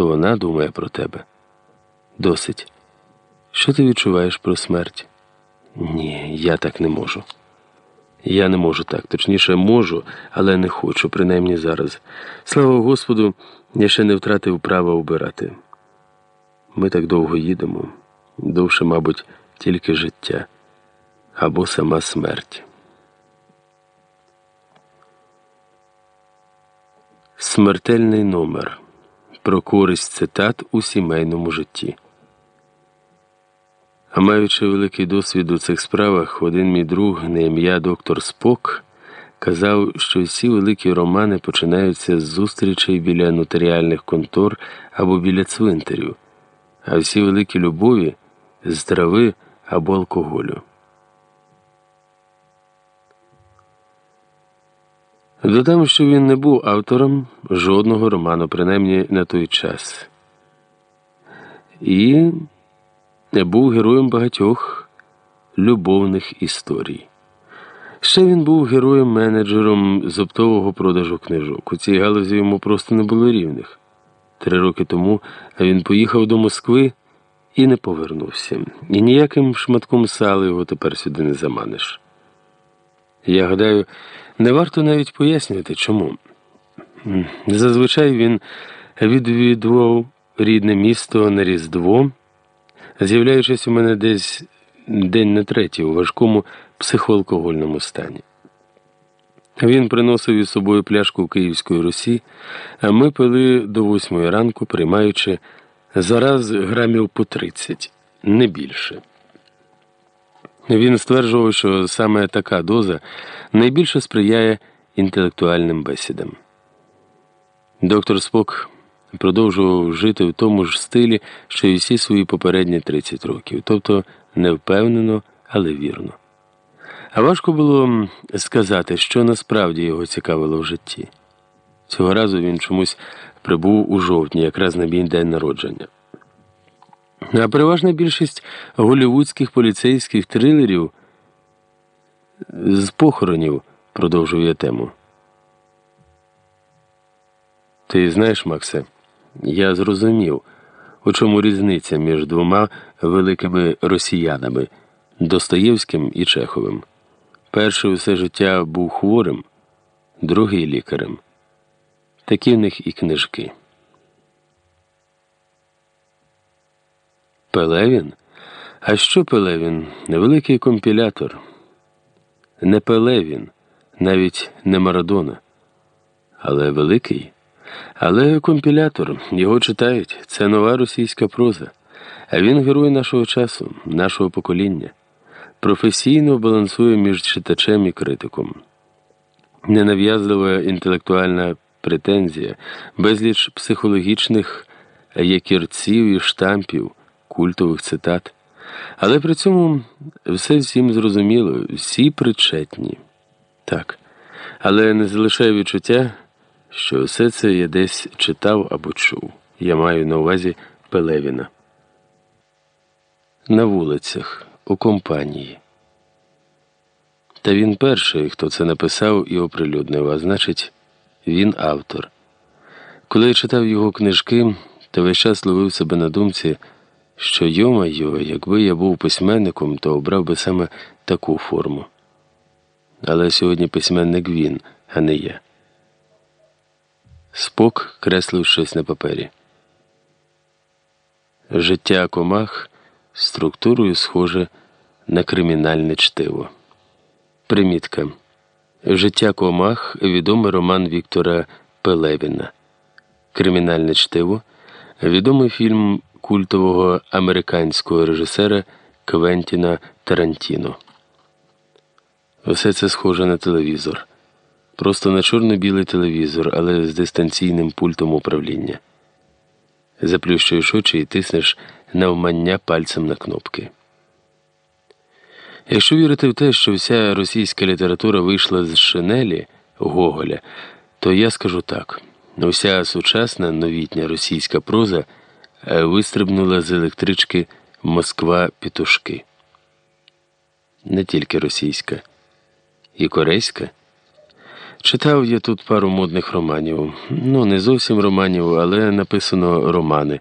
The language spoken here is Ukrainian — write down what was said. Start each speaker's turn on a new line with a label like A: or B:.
A: то вона думає про тебе. Досить. Що ти відчуваєш про смерть? Ні, я так не можу. Я не можу так, точніше, можу, але не хочу, принаймні зараз. Слава Господу, я ще не втратив права обирати. Ми так довго їдемо, довше, мабуть, тільки життя або сама смерть. Смертельний номер про користь цитат у сімейному житті. А маючи великий досвід у цих справах, один мій друг на ім'я доктор Спок казав, що всі великі романи починаються з зустрічей біля нотаріальних контор або біля цвинтарів, а всі великі любові з трави або алкоголю. Додам, що він не був автором жодного роману, принаймні на той час. І не був героєм багатьох любовних історій. Ще він був героєм-менеджером з оптового продажу книжок. У цій галузі йому просто не було рівних. Три роки тому він поїхав до Москви і не повернувся. І ніяким шматком сала його тепер сюди не заманиш. Я гадаю, не варто навіть пояснювати, чому. Зазвичай він відвідував рідне місто на Різдво, з'являючись у мене десь день на третій у важкому психоалкогольному стані. Він приносив із собою пляшку Київської Русі, а ми пили до восьмої ранку, приймаючи зараз грамів по тридцять, не більше. Він стверджував, що саме така доза найбільше сприяє інтелектуальним бесідам. Доктор Спок продовжував жити в тому ж стилі, що й всі свої попередні 30 років, тобто невпевнено, але вірно. А важко було сказати, що насправді його цікавило в житті. Цього разу він чомусь прибув у жовтні, якраз на мій день народження. А переважна більшість голівудських поліцейських трилерів з похоронів, продовжую я тему. Ти знаєш, Максе, я зрозумів, у чому різниця між двома великими росіянами Достоєвським і Чеховим. Перший усе життя був хворим, другий лікарем. Такі в них і книжки. Пелевін? А що Пелевін? Невеликий компілятор. Не Пелевін, навіть не Марадона. Але великий. Але компілятор, його читають. Це нова російська проза. А він герой нашого часу, нашого покоління. Професійно балансує між читачем і критиком. Ненав'язлива інтелектуальна претензія, безліч психологічних якірців і штампів культових цитат. Але при цьому все всім зрозуміло, всі причетні. Так. Але не залишає відчуття, що все це я десь читав або чув. Я маю на увазі Пелевіна. На вулицях, у компанії. Та він перший, хто це написав і оприлюднив, а значить, він автор. Коли я читав його книжки, то весь час ловив себе на думці що йомайо, якби я був письменником, то обрав би саме таку форму. Але сьогодні письменник він, а не я. Спок креслив щось на папері. Життя комах структурою схоже на кримінальне чтиво. Примітка. Життя комах відомий роман Віктора Пелевіна. Кримінальне чтиво відомий фільм культового американського режисера Квентіна Тарантіно. Усе це схоже на телевізор. Просто на чорно-білий телевізор, але з дистанційним пультом управління. Заплющуєш очі і тиснеш навмання пальцем на кнопки. Якщо вірити в те, що вся російська література вийшла з шинелі Гоголя, то я скажу так: уся сучасна новітня російська проза. Е, вистрибнула з електрички Москва Пітушки. Не тільки російська, і корейська. Читав я тут пару модних романів. Ну, не зовсім романів, але написано романи.